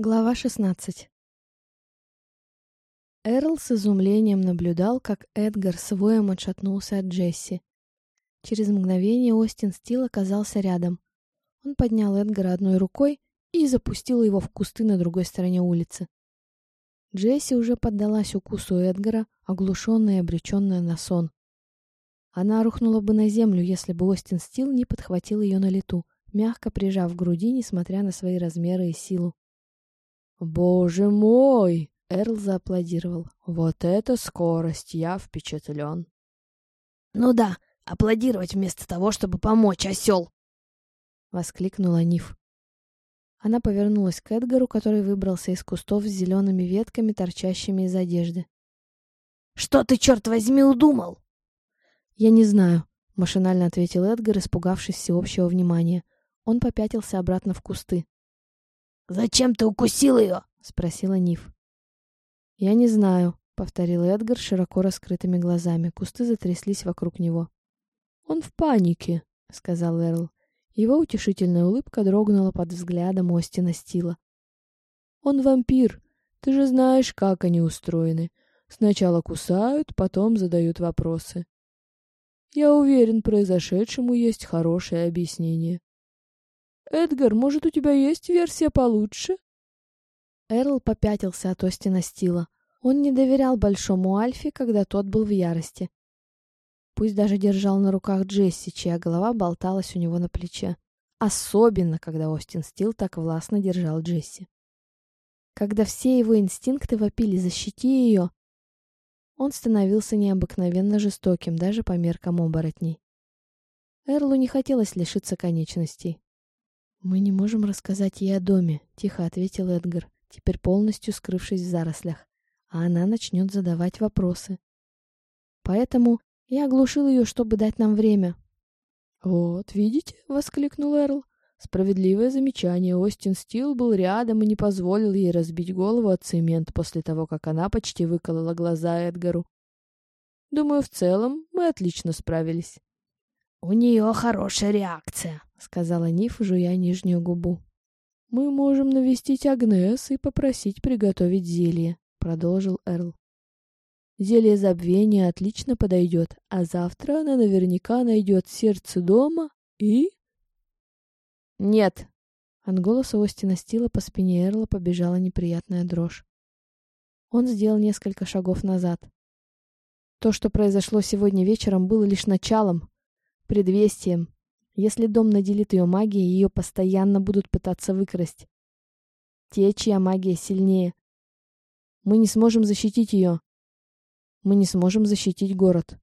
Глава 16 Эрл с изумлением наблюдал, как Эдгар с отшатнулся от Джесси. Через мгновение Остин Стил оказался рядом. Он поднял Эдгара одной рукой и запустил его в кусты на другой стороне улицы. Джесси уже поддалась укусу Эдгара, оглушенная и обреченная на сон. Она рухнула бы на землю, если бы Остин Стил не подхватил ее на лету, мягко прижав к груди, несмотря на свои размеры и силу. «Боже мой!» — Эрл зааплодировал. «Вот это скорость! Я впечатлен!» «Ну да, аплодировать вместо того, чтобы помочь, осел!» — воскликнула Ниф. Она повернулась к Эдгару, который выбрался из кустов с зелеными ветками, торчащими из одежды. «Что ты, черт возьми, удумал?» «Я не знаю», — машинально ответил Эдгар, испугавшись всеобщего внимания. Он попятился обратно в кусты. «Зачем ты укусил ее?» — спросила Ниф. «Я не знаю», — повторил Эдгар широко раскрытыми глазами. Кусты затряслись вокруг него. «Он в панике», — сказал Эрл. Его утешительная улыбка дрогнула под взглядом Остина Стила. «Он вампир. Ты же знаешь, как они устроены. Сначала кусают, потом задают вопросы. Я уверен, произошедшему есть хорошее объяснение. «Эдгар, может, у тебя есть версия получше?» Эрл попятился от Остина Стила. Он не доверял Большому Альфе, когда тот был в ярости. Пусть даже держал на руках Джесси, чья голова болталась у него на плече. Особенно, когда Остин Стил так властно держал Джесси. Когда все его инстинкты вопили «защити ее», он становился необыкновенно жестоким даже по меркам оборотней. Эрлу не хотелось лишиться конечностей. «Мы не можем рассказать ей о доме», — тихо ответил Эдгар, теперь полностью скрывшись в зарослях, а она начнет задавать вопросы. «Поэтому я оглушил ее, чтобы дать нам время». «Вот, видите?» — воскликнул Эрл. Справедливое замечание. Остин Стил был рядом и не позволил ей разбить голову от цемент после того, как она почти выколола глаза Эдгару. Думаю, в целом мы отлично справились. «У нее хорошая реакция», — сказала Ниф, жуя нижнюю губу. «Мы можем навестить Агнес и попросить приготовить зелье», — продолжил Эрл. «Зелье забвения отлично подойдет, а завтра она наверняка найдет сердце дома и...» «Нет!» От голоса Остина Стила по спине Эрла побежала неприятная дрожь. Он сделал несколько шагов назад. То, что произошло сегодня вечером, было лишь началом, предвестием. Если дом наделит ее магией, ее постоянно будут пытаться выкрасть. Те, чья магия сильнее. Мы не сможем защитить ее. Мы не сможем защитить город.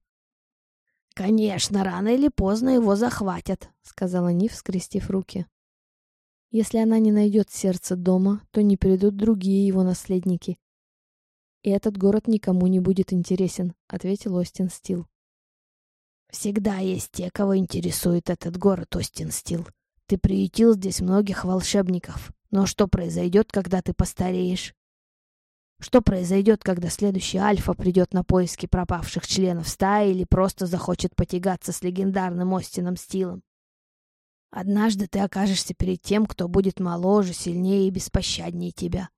«Конечно, рано или поздно его захватят», — сказала Нив, скрестив руки. «Если она не найдет сердце дома, то не придут другие его наследники. И этот город никому не будет интересен», — ответил Остин Стил. Всегда есть те, кого интересует этот город, Остин Стил. Ты приютил здесь многих волшебников. Но что произойдет, когда ты постареешь? Что произойдет, когда следующий Альфа придет на поиски пропавших членов стаи или просто захочет потягаться с легендарным Остином Стилом? Однажды ты окажешься перед тем, кто будет моложе, сильнее и беспощаднее тебя.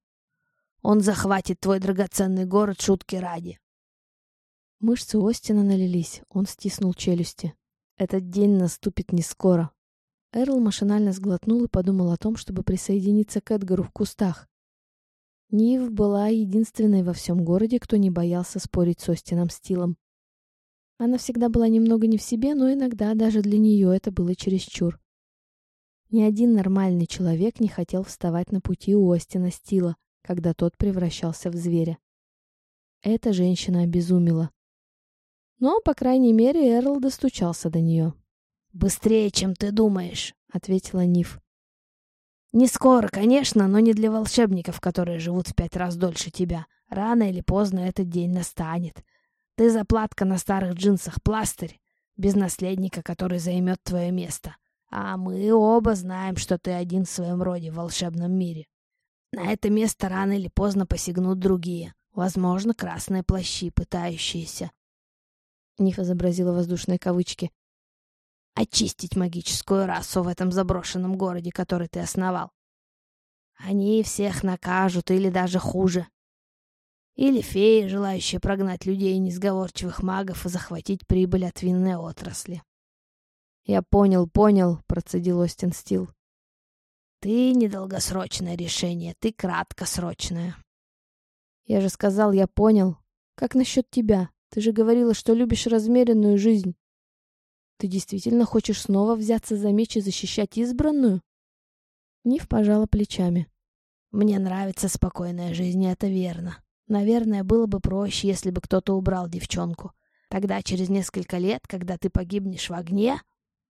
Он захватит твой драгоценный город шутки ради. Мышцы Остина налились, он стиснул челюсти. Этот день наступит не скоро. Эрл машинально сглотнул и подумал о том, чтобы присоединиться к Эдгару в кустах. Нив была единственной во всем городе, кто не боялся спорить с Остином Стилом. Она всегда была немного не в себе, но иногда даже для нее это было чересчур. Ни один нормальный человек не хотел вставать на пути у Остина Стила, когда тот превращался в зверя. Эта женщина обезумела. Но, по крайней мере, Эрл достучался до нее. «Быстрее, чем ты думаешь», — ответила Ниф. «Не скоро, конечно, но не для волшебников, которые живут в пять раз дольше тебя. Рано или поздно этот день настанет. Ты заплатка на старых джинсах, пластырь, без наследника, который займет твое место. А мы оба знаем, что ты один в своем роде в волшебном мире. На это место рано или поздно посягнут другие, возможно, красные плащи, пытающиеся Ниф изобразила воздушные кавычки. «Очистить магическую расу в этом заброшенном городе, который ты основал. Они всех накажут или даже хуже. Или феи, желающие прогнать людей несговорчивых магов и захватить прибыль от винной отрасли. «Я понял, понял», — процедил Остин Стил. «Ты недолгосрочное решение, ты краткосрочное». «Я же сказал, я понял. Как насчет тебя? Ты же говорила, что любишь размеренную жизнь. Ты действительно хочешь снова взяться за меч и защищать избранную?» Нив пожала плечами. «Мне нравится спокойная жизнь, это верно. Наверное, было бы проще, если бы кто-то убрал девчонку. Тогда через несколько лет, когда ты погибнешь в огне...»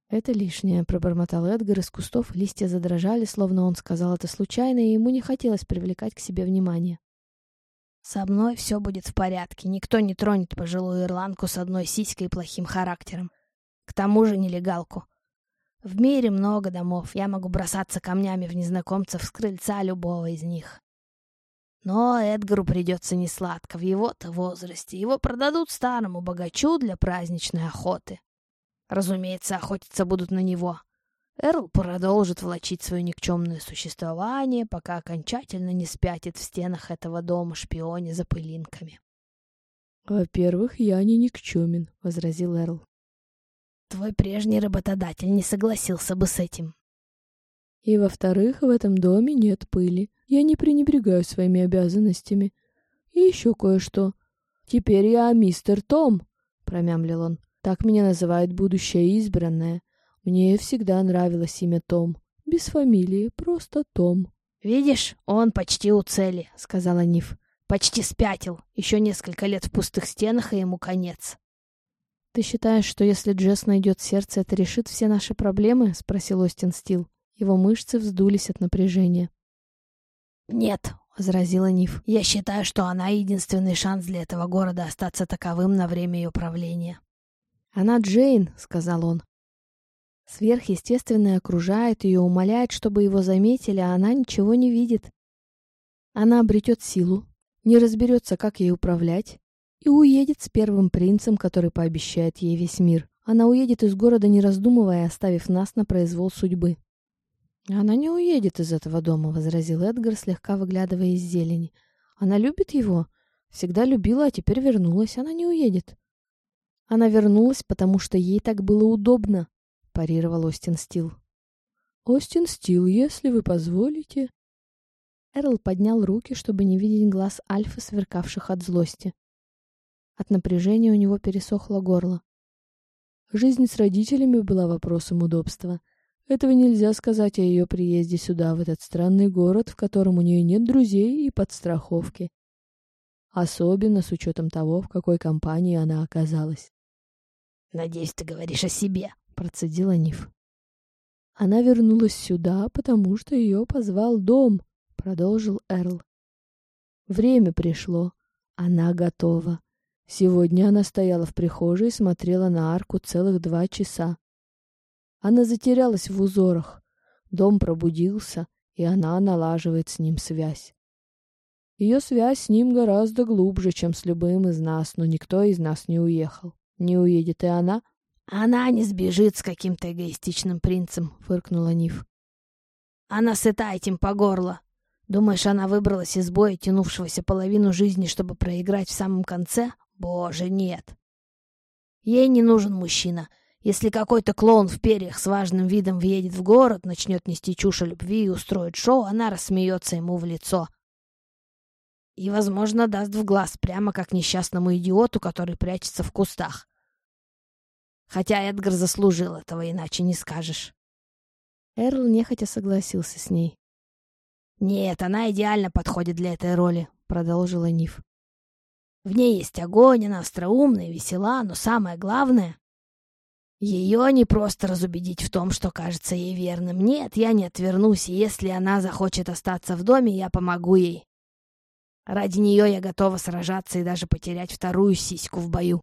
«Это лишнее», — пробормотал Эдгар из кустов, листья задрожали, словно он сказал это случайно, и ему не хотелось привлекать к себе внимание. «Со мной все будет в порядке, никто не тронет пожилую ирландку с одной сиськой и плохим характером. К тому же нелегалку. В мире много домов, я могу бросаться камнями в незнакомцев с крыльца любого из них. Но Эдгару придется несладко в его-то возрасте. Его продадут старому богачу для праздничной охоты. Разумеется, охотиться будут на него. Эрл продолжит влачить свое никчемное существование, пока окончательно не спятит в стенах этого дома шпионе за пылинками. «Во-первых, я не никчемен», — возразил Эрл. «Твой прежний работодатель не согласился бы с этим». «И во-вторых, в этом доме нет пыли. Я не пренебрегаю своими обязанностями. И еще кое-что. Теперь я мистер Том, промямлил он. Так меня называет будущая избранная. Мне всегда нравилось имя Том. Без фамилии, просто Том. «Видишь, он почти у цели», — сказала Ниф. «Почти спятил. Еще несколько лет в пустых стенах, и ему конец». «Ты считаешь, что если Джесс найдет сердце, это решит все наши проблемы?» — спросил Остин Стил. Его мышцы вздулись от напряжения. «Нет», — возразила Ниф. «Я считаю, что она единственный шанс для этого города остаться таковым на время ее правления». «Она Джейн», — сказал он. Сверхъестественное окружает ее, умоляет, чтобы его заметили, а она ничего не видит. Она обретет силу, не разберется, как ей управлять, и уедет с первым принцем, который пообещает ей весь мир. Она уедет из города, не раздумывая, оставив нас на произвол судьбы. «Она не уедет из этого дома», — возразил Эдгар, слегка выглядывая из зелени. «Она любит его. Всегда любила, а теперь вернулась. Она не уедет». «Она вернулась, потому что ей так было удобно», — парировал Остин Стил. «Остин Стил, если вы позволите...» Эрл поднял руки, чтобы не видеть глаз Альфы, сверкавших от злости. От напряжения у него пересохло горло. Жизнь с родителями была вопросом удобства — этого нельзя сказать о ее приезде сюда, в этот странный город, в котором у нее нет друзей и подстраховки. Особенно с учетом того, в какой компании она оказалась. «Надеюсь, ты говоришь о себе», — процедила Ниф. «Она вернулась сюда, потому что ее позвал дом», — продолжил Эрл. «Время пришло. Она готова. Сегодня она стояла в прихожей и смотрела на арку целых два часа. Она затерялась в узорах. Дом пробудился, и она налаживает с ним связь. Ее связь с ним гораздо глубже, чем с любым из нас, но никто из нас не уехал. Не уедет и она. «Она не сбежит с каким-то эгоистичным принцем», — фыркнула Ниф. «Она сыта этим по горло. Думаешь, она выбралась из боя, тянувшегося половину жизни, чтобы проиграть в самом конце? Боже, нет. Ей не нужен мужчина. Если какой-то клоун в перьях с важным видом въедет в город, начнет нести чушь о любви и устроит шоу, она рассмеется ему в лицо. И, возможно, даст в глаз, прямо как несчастному идиоту, который прячется в кустах. Хотя Эдгар заслужил этого, иначе не скажешь. Эрл нехотя согласился с ней. «Нет, она идеально подходит для этой роли», — продолжила Ниф. «В ней есть огонь, она остроумная, весела, но самое главное ее не просто разубедить в том, что кажется ей верным. Нет, я не отвернусь, и если она захочет остаться в доме, я помогу ей. Ради нее я готова сражаться и даже потерять вторую сиську в бою.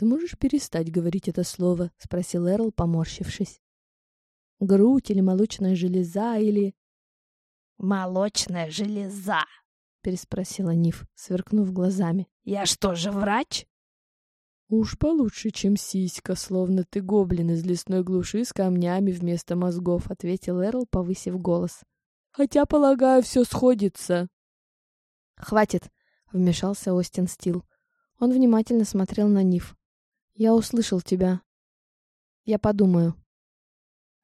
«Ты можешь перестать говорить это слово?» — спросил Эрл, поморщившись. «Грудь или молочная железа или...» «Молочная железа!» — переспросила Ниф, сверкнув глазами. «Я что же, врач?» «Уж получше, чем сиська, словно ты гоблин из лесной глуши с камнями вместо мозгов», — ответил Эрл, повысив голос. Хотя, полагаю, все сходится. «Хватит!» — вмешался Остин Стил. Он внимательно смотрел на Ниф. «Я услышал тебя. Я подумаю».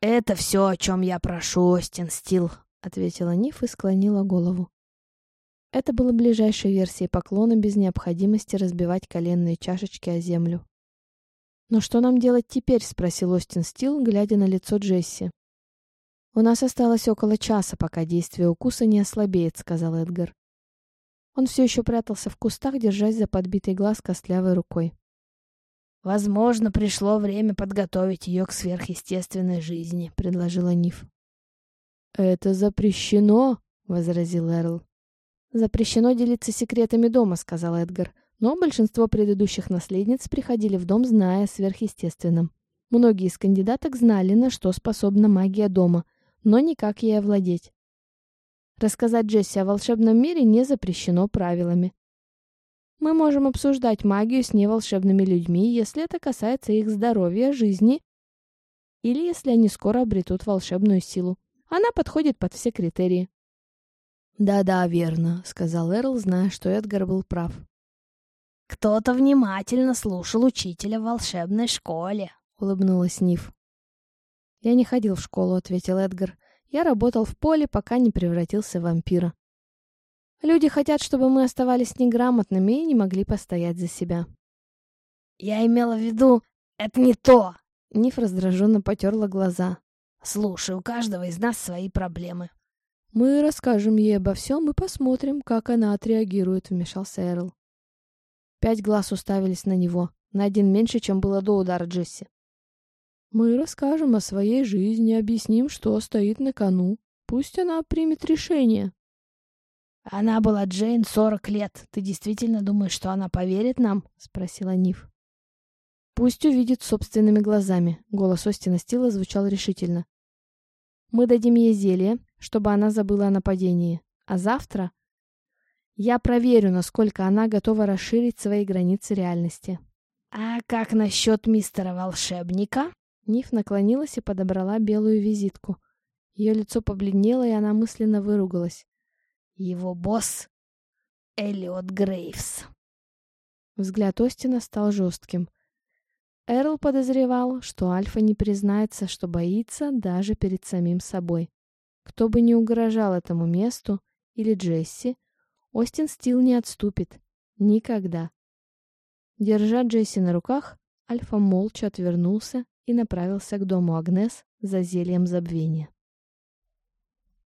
«Это все, о чем я прошу, Остин Стил», — ответила Ниф и склонила голову. Это было ближайшей версией поклона без необходимости разбивать коленные чашечки о землю. «Но что нам делать теперь?» — спросил Остин Стил, глядя на лицо Джесси. «У нас осталось около часа, пока действие укуса не ослабеет», — сказал Эдгар. Он все еще прятался в кустах, держась за подбитый глаз костлявой рукой. «Возможно, пришло время подготовить ее к сверхъестественной жизни», — предложила Ниф. «Это запрещено», — возразил Эрл. «Запрещено делиться секретами дома», — сказал Эдгар. Но большинство предыдущих наследниц приходили в дом, зная о сверхъестественном. Многие из кандидаток знали, на что способна магия дома, но никак ей овладеть. Рассказать Джесси о волшебном мире не запрещено правилами. Мы можем обсуждать магию с неволшебными людьми, если это касается их здоровья, жизни, или если они скоро обретут волшебную силу. Она подходит под все критерии. «Да-да, верно», — сказал Эрл, зная, что Эдгар был прав. «Кто-то внимательно слушал учителя в волшебной школе», — улыбнулась Ниф. «Я не ходил в школу», — ответил Эдгар. Я работал в поле, пока не превратился в вампира. Люди хотят, чтобы мы оставались неграмотными и не могли постоять за себя. Я имела в виду, это не то. Ниф раздраженно потерла глаза. Слушай, у каждого из нас свои проблемы. Мы расскажем ей обо всем и посмотрим, как она отреагирует, вмешался Эрл. Пять глаз уставились на него, на один меньше, чем было до удара Джесси. Мы расскажем о своей жизни, объясним, что стоит на кону. Пусть она примет решение. Она была Джейн сорок лет. Ты действительно думаешь, что она поверит нам? Спросила Ниф. Пусть увидит собственными глазами. Голос Остина Стила звучал решительно. Мы дадим ей зелье, чтобы она забыла о нападении. А завтра я проверю, насколько она готова расширить свои границы реальности. А как насчет мистера волшебника? Ниф наклонилась и подобрала белую визитку. Ее лицо побледнело, и она мысленно выругалась. Его босс — Эллиот Грейвс. Взгляд Остина стал жестким. Эрл подозревал, что Альфа не признается, что боится даже перед самим собой. Кто бы ни угрожал этому месту или Джесси, Остин Стил не отступит. Никогда. Держа Джесси на руках, Альфа молча отвернулся и направился к дому Агнес за зельем забвения.